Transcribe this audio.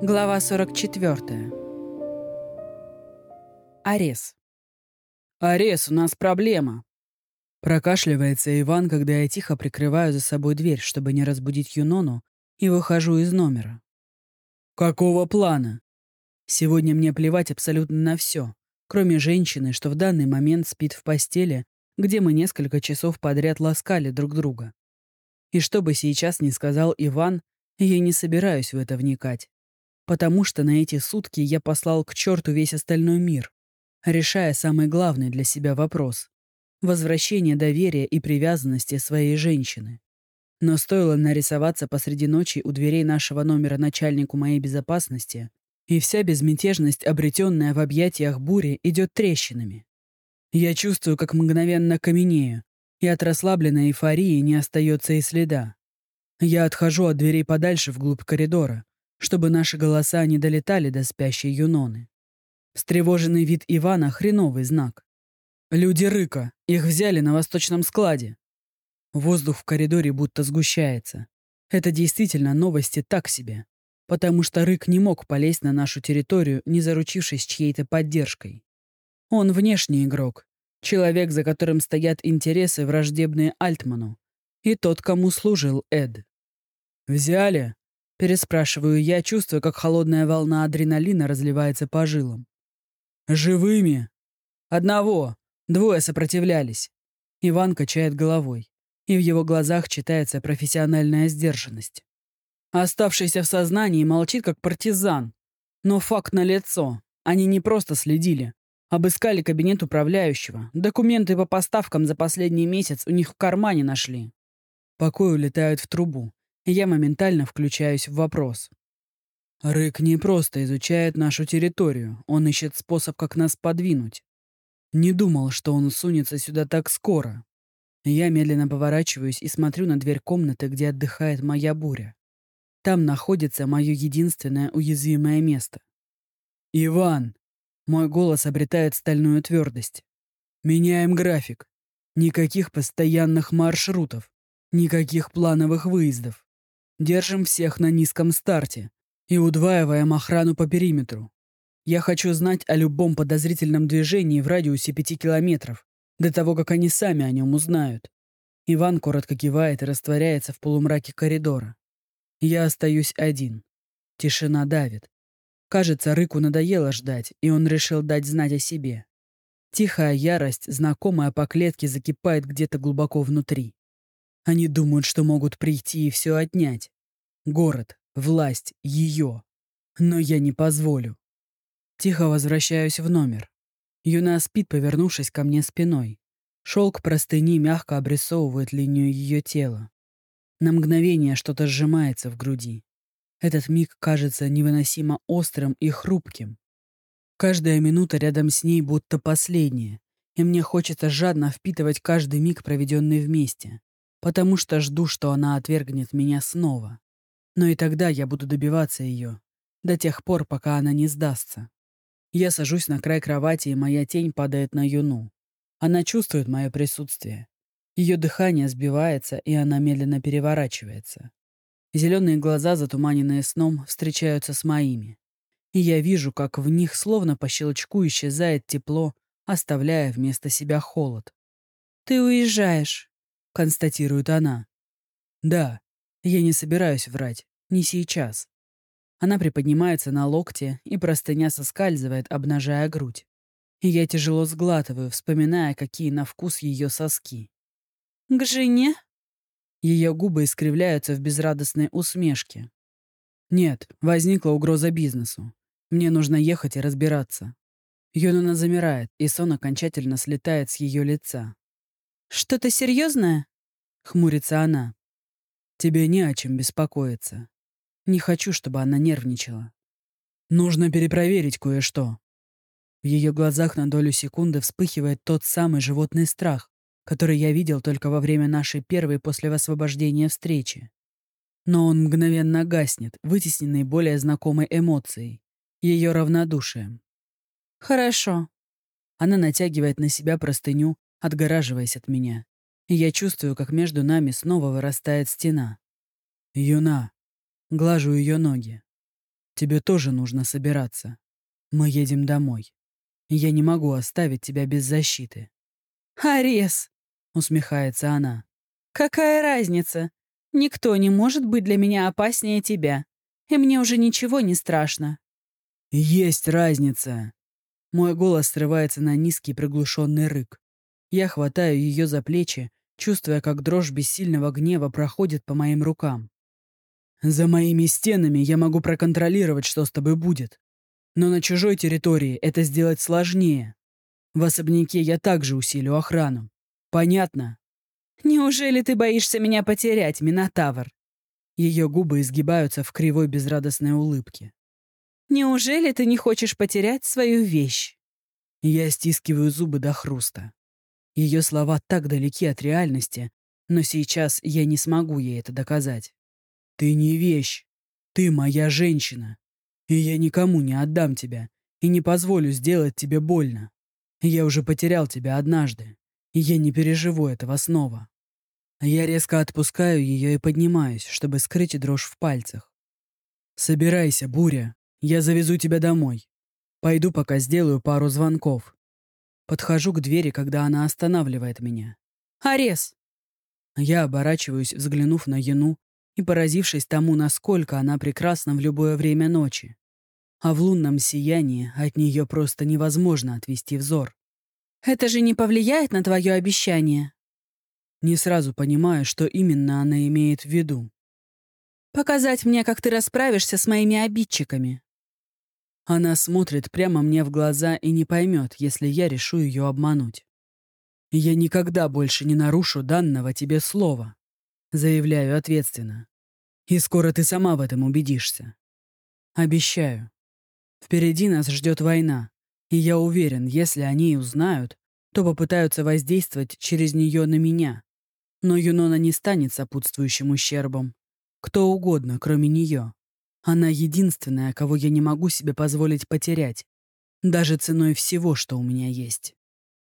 Глава 44. Арес. «Арес, у нас проблема!» Прокашливается Иван, когда я тихо прикрываю за собой дверь, чтобы не разбудить Юнону, и выхожу из номера. «Какого плана?» Сегодня мне плевать абсолютно на все, кроме женщины, что в данный момент спит в постели, где мы несколько часов подряд ласкали друг друга. И что бы сейчас ни сказал Иван, я не собираюсь в это вникать. Потому что на эти сутки я послал к черту весь остальной мир, решая самый главный для себя вопрос — возвращение доверия и привязанности своей женщины. Но стоило нарисоваться посреди ночи у дверей нашего номера начальнику моей безопасности, и вся безмятежность, обретенная в объятиях бури, идет трещинами. Я чувствую, как мгновенно каменею, и от расслабленной эйфории не остается и следа. Я отхожу от дверей подальше вглубь коридора, чтобы наши голоса не долетали до спящей Юноны. Встревоженный вид Ивана — хреновый знак. «Люди Рыка! Их взяли на восточном складе!» Воздух в коридоре будто сгущается. Это действительно новости так себе. Потому что Рык не мог полезть на нашу территорию, не заручившись чьей-то поддержкой. Он внешний игрок, человек, за которым стоят интересы, враждебные Альтману, и тот, кому служил Эд. «Взяли?» — переспрашиваю я, чувствуя, как холодная волна адреналина разливается по жилам. «Живыми?» «Одного. Двое сопротивлялись». Иван качает головой, и в его глазах читается профессиональная сдержанность. Оставшийся в сознании молчит, как партизан. Но факт налицо. Они не просто следили. Обыскали кабинет управляющего. Документы по поставкам за последний месяц у них в кармане нашли. Покой улетают в трубу. Я моментально включаюсь в вопрос. Рык не просто изучает нашу территорию. Он ищет способ, как нас подвинуть. Не думал, что он сунется сюда так скоро. Я медленно поворачиваюсь и смотрю на дверь комнаты, где отдыхает моя буря. Там находится мое единственное уязвимое место. «Иван!» Мой голос обретает стальную твердость. Меняем график. Никаких постоянных маршрутов. Никаких плановых выездов. Держим всех на низком старте и удваиваем охрану по периметру. Я хочу знать о любом подозрительном движении в радиусе пяти километров, до того, как они сами о нем узнают. Иван коротко кивает и растворяется в полумраке коридора. Я остаюсь один. Тишина давит. Кажется, Рыку надоело ждать, и он решил дать знать о себе. Тихая ярость, знакомая по клетке, закипает где-то глубоко внутри. Они думают, что могут прийти и все отнять. Город, власть, ее. Но я не позволю. Тихо возвращаюсь в номер. Юна спит, повернувшись ко мне спиной. Шелк простыни мягко обрисовывает линию ее тела. На мгновение что-то сжимается в груди. Этот миг кажется невыносимо острым и хрупким. Каждая минута рядом с ней будто последняя, и мне хочется жадно впитывать каждый миг, проведенный вместе, потому что жду, что она отвергнет меня снова. Но и тогда я буду добиваться ее, до тех пор, пока она не сдастся. Я сажусь на край кровати, и моя тень падает на Юну. Она чувствует мое присутствие. Ее дыхание сбивается, и она медленно переворачивается. Зеленые глаза, затуманенные сном, встречаются с моими. И я вижу, как в них словно по щелчку исчезает тепло, оставляя вместо себя холод. «Ты уезжаешь», — констатирует она. «Да, я не собираюсь врать. Не сейчас». Она приподнимается на локте, и простыня соскальзывает, обнажая грудь. И я тяжело сглатываю, вспоминая, какие на вкус ее соски. «К жене?» Ее губы искривляются в безрадостной усмешке. Нет, возникла угроза бизнесу. Мне нужно ехать и разбираться. Юнона замирает, и сон окончательно слетает с ее лица. «Что-то серьезное?» — хмурится она. «Тебе не о чем беспокоиться. Не хочу, чтобы она нервничала. Нужно перепроверить кое-что». В ее глазах на долю секунды вспыхивает тот самый животный страх, который я видел только во время нашей первой после освобождения встречи. Но он мгновенно гаснет, вытесненный более знакомой эмоцией, ее равнодушием. «Хорошо». Она натягивает на себя простыню, отгораживаясь от меня. И я чувствую, как между нами снова вырастает стена. «Юна». Глажу ее ноги. тебе тоже нужно собираться. Мы едем домой. Я не могу оставить тебя без защиты». «Арес!» — усмехается она. «Какая разница? Никто не может быть для меня опаснее тебя. И мне уже ничего не страшно». «Есть разница!» Мой голос срывается на низкий приглушенный рык. Я хватаю ее за плечи, чувствуя, как дрожь бессильного гнева проходит по моим рукам. «За моими стенами я могу проконтролировать, что с тобой будет. Но на чужой территории это сделать сложнее. В особняке я также усилю охрану. Понятно?» «Неужели ты боишься меня потерять, Минотавр?» Ее губы изгибаются в кривой безрадостной улыбке. Неужели ты не хочешь потерять свою вещь? Я стискиваю зубы до хруста. Ее слова так далеки от реальности, но сейчас я не смогу ей это доказать. Ты не вещь. Ты моя женщина. И я никому не отдам тебя и не позволю сделать тебе больно. Я уже потерял тебя однажды, и я не переживу этого снова. Я резко отпускаю ее и поднимаюсь, чтобы скрыть дрожь в пальцах. «Собирайся, Буря. Я завезу тебя домой. Пойду пока сделаю пару звонков. Подхожу к двери, когда она останавливает меня. «Арес!» Я оборачиваюсь, взглянув на Яну и поразившись тому, насколько она прекрасна в любое время ночи. А в лунном сиянии от нее просто невозможно отвести взор. «Это же не повлияет на твое обещание?» Не сразу понимаю, что именно она имеет в виду. «Показать мне, как ты расправишься с моими обидчиками». Она смотрит прямо мне в глаза и не поймет, если я решу ее обмануть. «Я никогда больше не нарушу данного тебе слова», — заявляю ответственно. «И скоро ты сама в этом убедишься. Обещаю. Впереди нас ждет война, и я уверен, если они узнают, то попытаются воздействовать через нее на меня. Но Юнона не станет сопутствующим ущербом. Кто угодно, кроме нее. Она единственная, кого я не могу себе позволить потерять, даже ценой всего, что у меня есть.